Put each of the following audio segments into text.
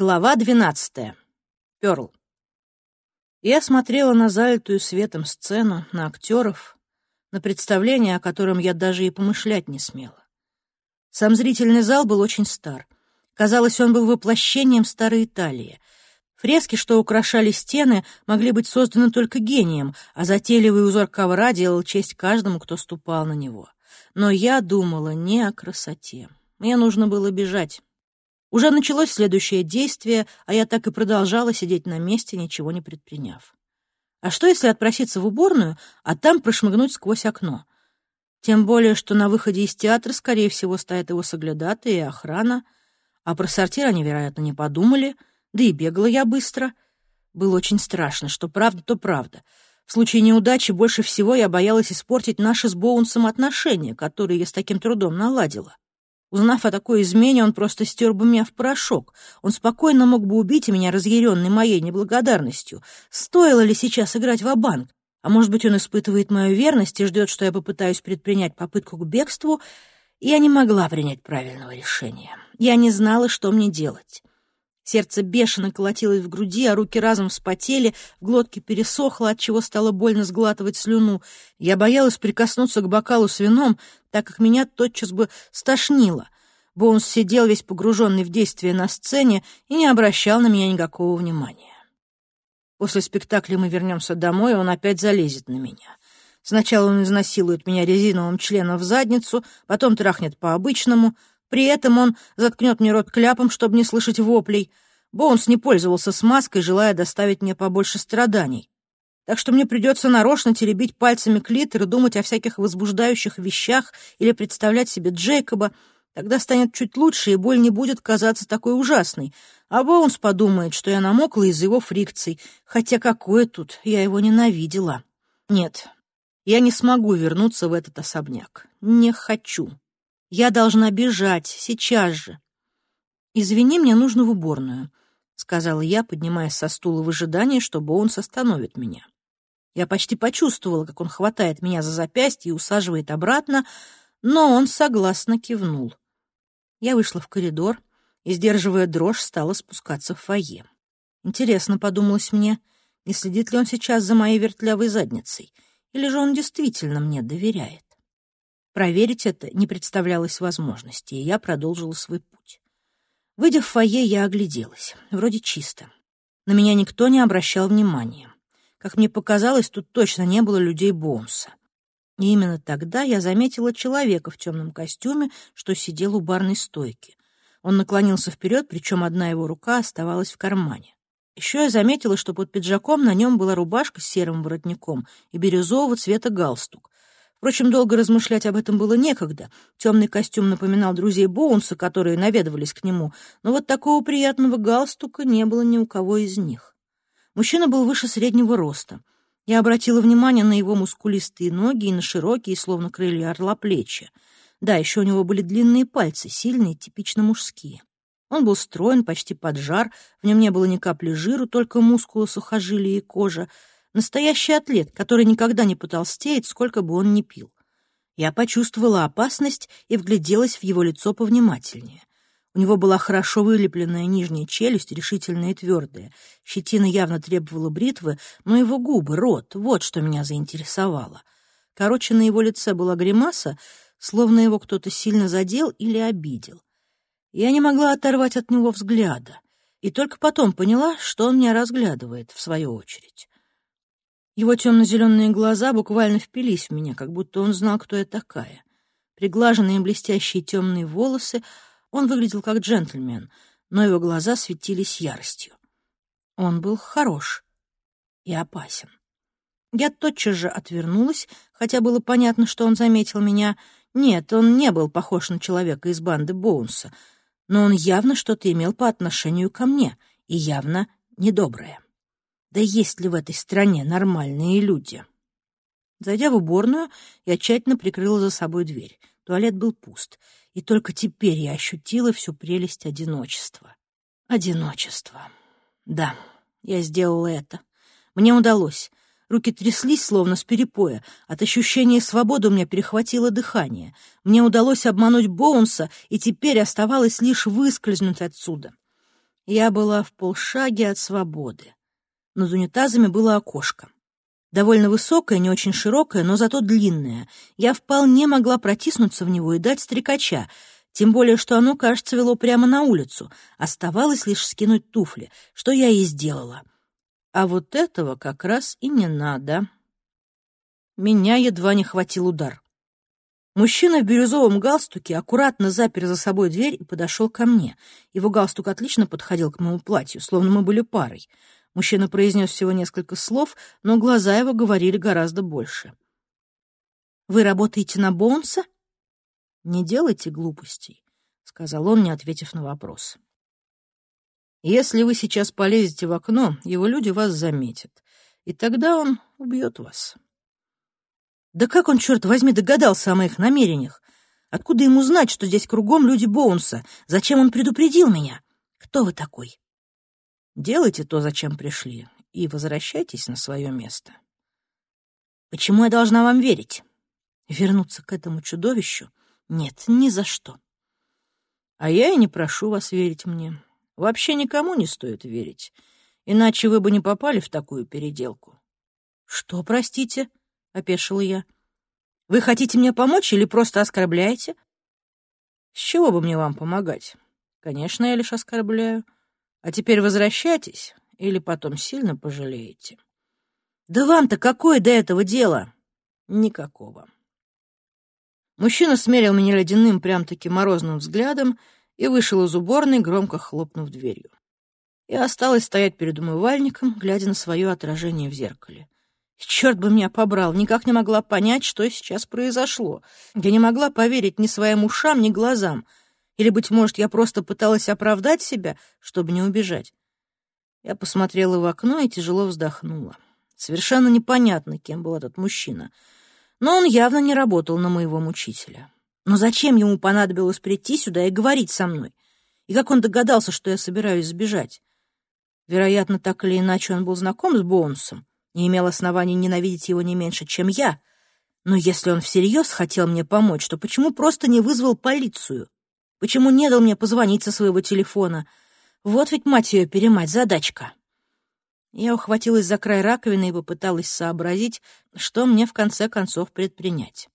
Глава двенадцатая. Пёрл. Я смотрела на залитую светом сцену, на актеров, на представление, о котором я даже и помышлять не смела. Сам зрительный зал был очень стар. Казалось, он был воплощением старой Италии. Фрески, что украшали стены, могли быть созданы только гением, а затейливый узор ковра делал честь каждому, кто ступал на него. Но я думала не о красоте. Мне нужно было бежать. Уже началось следующее действие, а я так и продолжала сидеть на месте, ничего не предприняв. А что, если отпроситься в уборную, а там прошмыгнуть сквозь окно? Тем более, что на выходе из театра, скорее всего, стоят его соглядатые и охрана, а про сортир они, вероятно, не подумали, да и бегала я быстро. Было очень страшно, что правда, то правда. В случае неудачи больше всего я боялась испортить наши с Боунсом отношения, которые я с таким трудом наладила. Узнав о такой измене, он просто стер бы меня в порошок. Он спокойно мог бы убить меня, разъяренный моей неблагодарностью. Стоило ли сейчас играть в банк А может быть, он испытывает мою верность и ждет, что я попытаюсь предпринять попытку к бегству? Я не могла принять правильного решения. Я не знала, что мне делать. Сердце бешено колотилось в груди, а руки разом вспотели, в глотке пересохло, отчего стало больно сглатывать слюну. Я боялась прикоснуться к бокалу с вином, так как меня тотчас бы стошнило. Боунс сидел весь погруженный в действие на сцене и не обращал на меня никакого внимания. После спектакля мы вернемся домой, и он опять залезет на меня. Сначала он изнасилует меня резиновым членом в задницу, потом трахнет по-обычному — при этом он заткнет мне рот кляпом, чтобы не слышать воплей. Боунс не пользовался смазкой, желая доставить мне побольше страданий. Так что мне придется нарочно теребить пальцами клитор и думать о всяких возбуждающих вещах или представлять себе Джейкоба. Тогда станет чуть лучше, и боль не будет казаться такой ужасной. А Боунс подумает, что я намокла из-за его фрикций. Хотя какое тут, я его ненавидела. Нет, я не смогу вернуться в этот особняк. Не хочу. Я должна бежать, сейчас же. «Извини, мне нужно в уборную», — сказала я, поднимаясь со стула в ожидании, что Боунс остановит меня. Я почти почувствовала, как он хватает меня за запястье и усаживает обратно, но он согласно кивнул. Я вышла в коридор и, сдерживая дрожь, стала спускаться в фойе. Интересно, подумалось мне, не следит ли он сейчас за моей вертлявой задницей, или же он действительно мне доверяет. Проверить это не представлялось возможности, и я продолжила свой путь. Выйдя в фойе, я огляделась. Вроде чисто. На меня никто не обращал внимания. Как мне показалось, тут точно не было людей Боунса. И именно тогда я заметила человека в темном костюме, что сидел у барной стойки. Он наклонился вперед, причем одна его рука оставалась в кармане. Еще я заметила, что под пиджаком на нем была рубашка с серым воротником и бирюзового цвета галстук, Впрочем, долго размышлять об этом было некогда. Темный костюм напоминал друзей Боунса, которые наведывались к нему, но вот такого приятного галстука не было ни у кого из них. Мужчина был выше среднего роста. Я обратила внимание на его мускулистые ноги и на широкие, словно крылья орла, плечи. Да, еще у него были длинные пальцы, сильные, типично мужские. Он был строен, почти поджар, в нем не было ни капли жиру, только мускулы, сухожилия и кожа — Настоящий атлет, который никогда не потолстеет, сколько бы он ни пил. Я почувствовала опасность и вгляделась в его лицо повнимательнее. У него была хорошо вылепленная нижняя челюсть, решительная и твердая. Щетина явно требовала бритвы, но его губы, рот — вот что меня заинтересовало. Короче, на его лице была гримаса, словно его кто-то сильно задел или обидел. Я не могла оторвать от него взгляда, и только потом поняла, что он меня разглядывает, в свою очередь. Его темно-зеленые глаза буквально впились в меня, как будто он знал, кто я такая. Приглаженные блестящие темные волосы, он выглядел как джентльмен, но его глаза светились яростью. Он был хорош и опасен. Я тотчас же отвернулась, хотя было понятно, что он заметил меня. Нет, он не был похож на человека из банды Боунса, но он явно что-то имел по отношению ко мне, и явно недоброе. Да есть ли в этой стране нормальные люди? Зайдя в уборную, я тщательно прикрыла за собой дверь. Туалет был пуст, и только теперь я ощутила всю прелесть одиночества. Одиночество. Да, я сделала это. Мне удалось. Руки тряслись, словно с перепоя. От ощущения свободы у меня перехватило дыхание. Мне удалось обмануть Боунса, и теперь оставалось лишь выскользнуть отсюда. Я была в полшаге от свободы. Над унитазами было окошко. Довольно высокое, не очень широкое, но зато длинное. Я вполне могла протиснуться в него и дать стрекача, тем более, что оно, кажется, вело прямо на улицу. Оставалось лишь скинуть туфли, что я и сделала. А вот этого как раз и не надо. Меня едва не хватил удар. Мужчина в бирюзовом галстуке аккуратно запер за собой дверь и подошел ко мне. Его галстук отлично подходил к моему платью, словно мы были парой. Мужчина произнес всего несколько слов, но глаза его говорили гораздо больше. «Вы работаете на Боунса?» «Не делайте глупостей», — сказал он, не ответив на вопрос. «Если вы сейчас полезете в окно, его люди вас заметят, и тогда он убьет вас». «Да как он, черт возьми, догадался о моих намерениях? Откуда ему знать, что здесь кругом люди Боунса? Зачем он предупредил меня? Кто вы такой?» «Делайте то, зачем пришли, и возвращайтесь на свое место». «Почему я должна вам верить? Вернуться к этому чудовищу?» Нет, ни за что. А я и не прошу вас верить мне. Вообще никому не стоит верить, иначе вы бы не попали в такую переделку. Что, простите? — опешила я. Вы хотите мне помочь или просто оскорбляете? С чего бы мне вам помогать? Конечно, я лишь оскорбляю. А теперь возвращайтесь, или потом сильно пожалеете. Да вам-то какое до этого дело? Никакого. Мужчина смерил меня ледяным, прям-таки морозным взглядом и вышел из уборной, громко хлопнув дверью. Я осталась стоять перед умывальником, глядя на свое отражение в зеркале. Черт бы меня побрал, никак не могла понять, что сейчас произошло. Я не могла поверить ни своим ушам, ни глазам. Или, быть может, я просто пыталась оправдать себя, чтобы не убежать. Я посмотрела в окно и тяжело вздохнула. Совершенно непонятно, кем был этот мужчина — но он явно не работал на моего мучителя. Но зачем ему понадобилось прийти сюда и говорить со мной? И как он догадался, что я собираюсь сбежать? Вероятно, так или иначе он был знаком с Боунсом и имел оснований ненавидеть его не меньше, чем я. Но если он всерьез хотел мне помочь, то почему просто не вызвал полицию? Почему не дал мне позвонить со своего телефона? Вот ведь, мать ее, перемать, задачка. Я ухватилась за край раковины и попыталась сообразить, что мне в конце концов предпринять.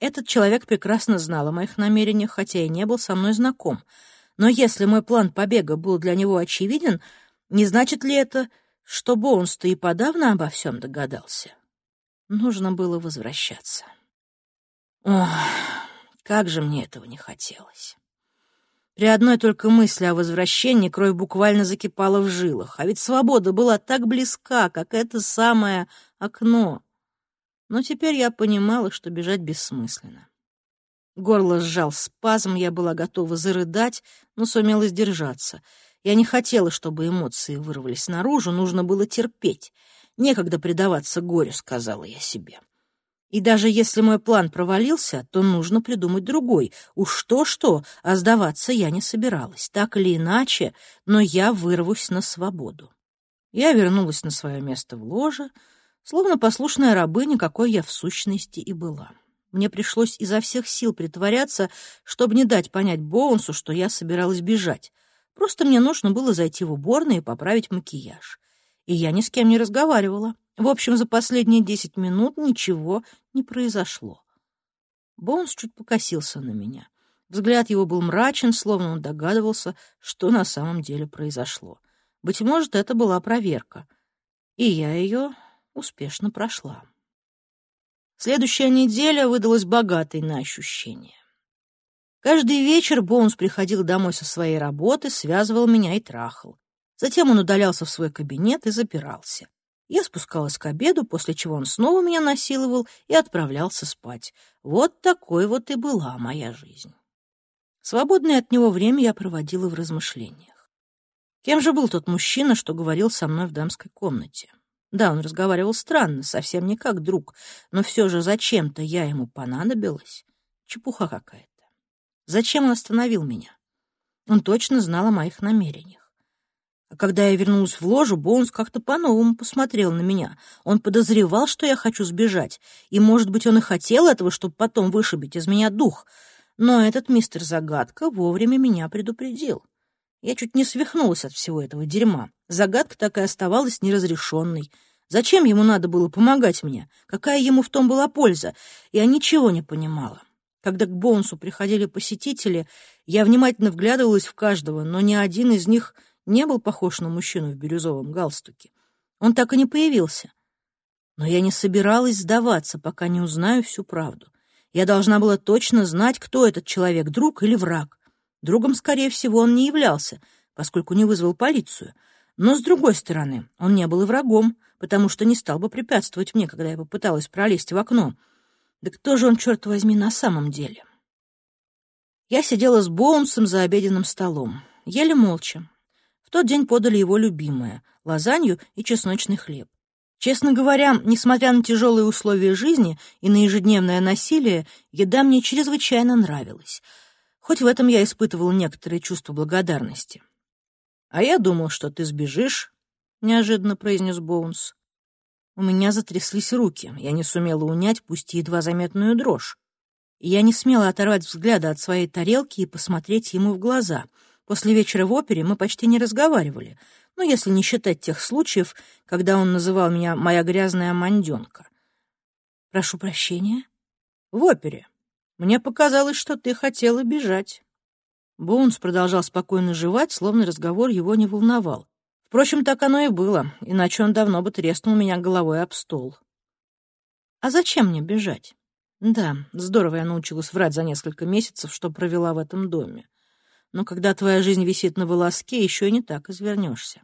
Этот человек прекрасно знал о моих намерениях, хотя и не был со мной знаком. Но если мой план побега был для него очевиден, не значит ли это, что Боунс-то и подавно обо всем догадался? Нужно было возвращаться. Ох, как же мне этого не хотелось. При одной только мысли о возвращении кровь буквально закипала в жилах, а ведь свобода была так близка, как это самое окно. Но теперь я понимала, что бежать бессмысленно. Горло сжал спазм, я была готова зарыдать, но сумела сдержаться. Я не хотела, чтобы эмоции вырвались наружу, нужно было терпеть. Некогда предаваться горю, сказала я себе. И даже если мой план провалился, то нужно придумать другой. Уж что-что, а сдаваться я не собиралась. Так или иначе, но я вырвусь на свободу. Я вернулась на свое место в ложе, словно послушная рабыня, какой я в сущности и была. Мне пришлось изо всех сил притворяться, чтобы не дать понять Боунсу, что я собиралась бежать. Просто мне нужно было зайти в уборную и поправить макияж. И я ни с кем не разговаривала. В общем, за последние десять минут ничего не произошло. Боунс чуть покосился на меня. Взгляд его был мрачен, словно он догадывался, что на самом деле произошло. Быть может, это была проверка. И я ее успешно прошла. Следующая неделя выдалась богатой на ощущения. Каждый вечер Боунс приходил домой со своей работы, связывал меня и трахал. Затем он удалялся в свой кабинет и запирался. Я спускалась к обеду, после чего он снова меня насиловал и отправлялся спать. Вот такой вот и была моя жизнь. Свободное от него время я проводила в размышлениях. Кем же был тот мужчина, что говорил со мной в дамской комнате? Да, он разговаривал странно, совсем не как друг, но все же зачем-то я ему понадобилась. Чепуха какая-то. Зачем он остановил меня? Он точно знал о моих намерениях. А когда я вернулась в ложу, Боунс как-то по-новому посмотрел на меня. Он подозревал, что я хочу сбежать, и, может быть, он и хотел этого, чтобы потом вышибить из меня дух. Но этот мистер Загадка вовремя меня предупредил. Я чуть не свихнулась от всего этого дерьма. Загадка так и оставалась неразрешенной. Зачем ему надо было помогать мне? Какая ему в том была польза? Я ничего не понимала. Когда к Боунсу приходили посетители, я внимательно вглядывалась в каждого, но ни один из них не был похож на мужчину в бирюзовом галстуке. Он так и не появился. Но я не собиралась сдаваться, пока не узнаю всю правду. Я должна была точно знать, кто этот человек, друг или враг. Другом, скорее всего, он не являлся, поскольку не вызвал полицию. Но, с другой стороны, он не был и врагом, потому что не стал бы препятствовать мне, когда я попыталась пролезть в окно. Да кто же он, черт возьми, на самом деле? Я сидела с Боунсом за обеденным столом, еле молча. Тот день подали его любимое — лазанью и чесночный хлеб. Честно говоря, несмотря на тяжелые условия жизни и на ежедневное насилие, еда мне чрезвычайно нравилась. Хоть в этом я испытывала некоторое чувство благодарности. «А я думал, что ты сбежишь», — неожиданно произнес Боунс. У меня затряслись руки, я не сумела унять, пусть и едва заметную дрожь. Я не смела оторвать взгляда от своей тарелки и посмотреть ему в глаза. После вечера в опере мы почти не разговаривали, ну, если не считать тех случаев, когда он называл меня «моя грязная манденка». «Прошу прощения?» «В опере. Мне показалось, что ты хотела бежать». Боунс продолжал спокойно жевать, словно разговор его не волновал. Впрочем, так оно и было, иначе он давно бы треснул меня головой об стол. А зачем мне бежать? Да, здорово я научилась врать за несколько месяцев, что провела в этом доме. Но когда твоя жизнь висит на волоске, еще и не так извернешься.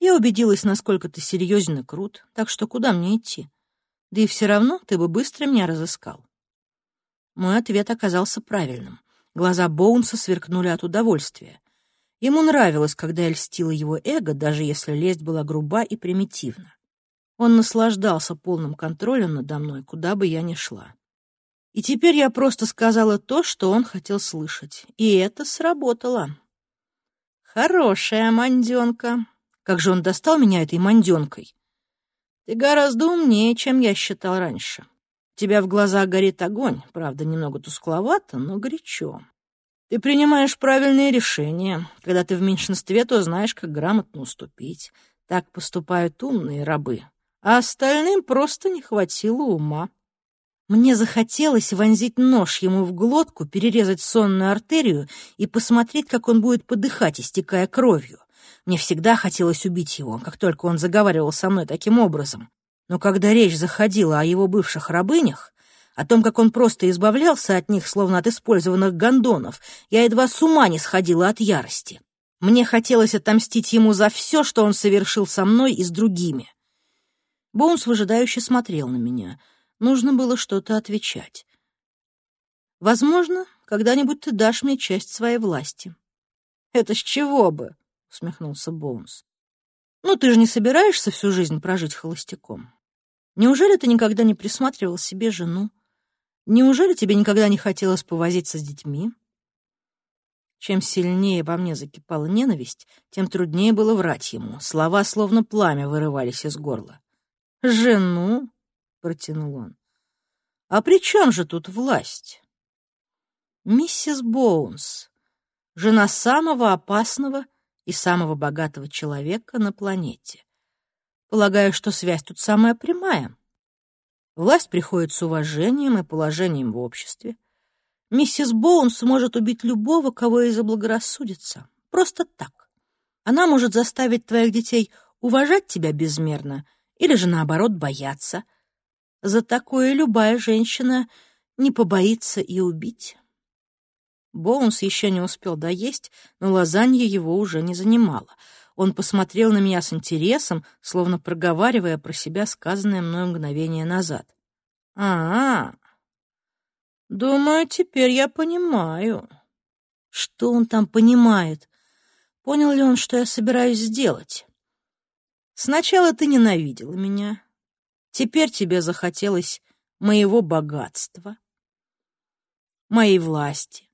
Я убедилась, насколько ты серьезен и крут, так что куда мне идти? Да и все равно ты бы быстро меня разыскал. Мой ответ оказался правильным. Глаза Боунса сверкнули от удовольствия. Ему нравилось, когда я льстила его эго, даже если лесть была груба и примитивна. Он наслаждался полным контролем надо мной, куда бы я ни шла. И теперь я просто сказала то, что он хотел слышать. И это сработало. Хорошая манденка. Как же он достал меня этой манденкой? Ты гораздо умнее, чем я считал раньше. У тебя в глазах горит огонь, правда, немного тускловато, но горячо. Ты принимаешь правильные решения. Когда ты в меньшинстве, то знаешь, как грамотно уступить. Так поступают умные рабы. А остальным просто не хватило ума. Мне захотелось вонзить нож ему в глотку, перерезать сонную артерию и посмотреть, как он будет подыхать, истекая кровью. Мне всегда хотелось убить его, как только он заговаривал со мной таким образом. Но когда речь заходила о его бывших рабынях, о том, как он просто избавлялся от них, словно от использованных гондонов, я едва с ума не сходила от ярости. Мне хотелось отомстить ему за все, что он совершил со мной и с другими. Боунс выжидающе смотрел на меня. Нужно было что-то отвечать. «Возможно, когда-нибудь ты дашь мне часть своей власти». «Это с чего бы?» — усмехнулся Боунс. «Ну, ты же не собираешься всю жизнь прожить холостяком? Неужели ты никогда не присматривал себе жену? Неужели тебе никогда не хотелось повозиться с детьми? Чем сильнее во мне закипала ненависть, тем труднее было врать ему. Слова словно пламя вырывались из горла. «Жену?» — протянул он. «А при чем же тут власть?» «Миссис Боунс, жена самого опасного и самого богатого человека на планете. Полагаю, что связь тут самая прямая. Власть приходит с уважением и положением в обществе. Миссис Боунс может убить любого, кого ей заблагорассудится. Просто так. Она может заставить твоих детей уважать тебя безмерно или же, наоборот, бояться. За такое любая женщина не побоится и убить. Боунс еще не успел доесть, но лазанья его уже не занимала. Он посмотрел на меня с интересом, словно проговаривая про себя сказанное мною мгновение назад. а, -а. Думаю, теперь я понимаю. Что он там понимает? Понял ли он, что я собираюсь сделать? Сначала ты ненавидела меня. Теперь тебе захотелось моего богатства, моей власти.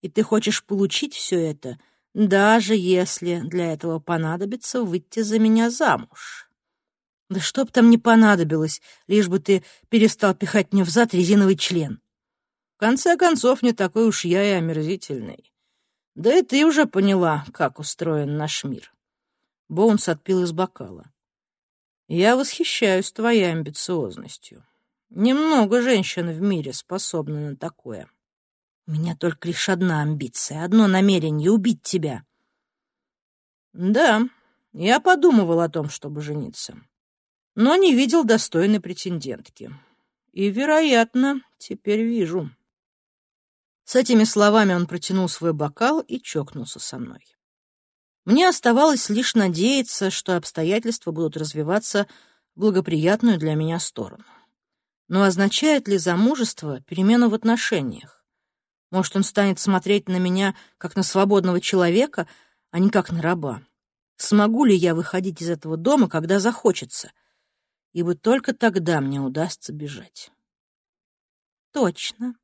И ты хочешь получить все это — даже если для этого понадобится выйти за меня замуж. Да что б там не понадобилось, лишь бы ты перестал пихать мне в зад резиновый член. В конце концов, не такой уж я и омерзительный. Да и ты уже поняла, как устроен наш мир. Боунс отпил из бокала. Я восхищаюсь твоей амбициозностью. Немного женщин в мире способны на такое. У меня только лишь одна амбиция, одно намерение — убить тебя. Да, я подумывал о том, чтобы жениться, но не видел достойной претендентки. И, вероятно, теперь вижу. С этими словами он протянул свой бокал и чокнулся со мной. Мне оставалось лишь надеяться, что обстоятельства будут развиваться в благоприятную для меня сторону. Но означает ли замужество перемену в отношениях? Может, он станет смотреть на меня как на свободного человека, а не как на раба? Смогу ли я выходить из этого дома, когда захочется? Ибо только тогда мне удастся бежать. Точно,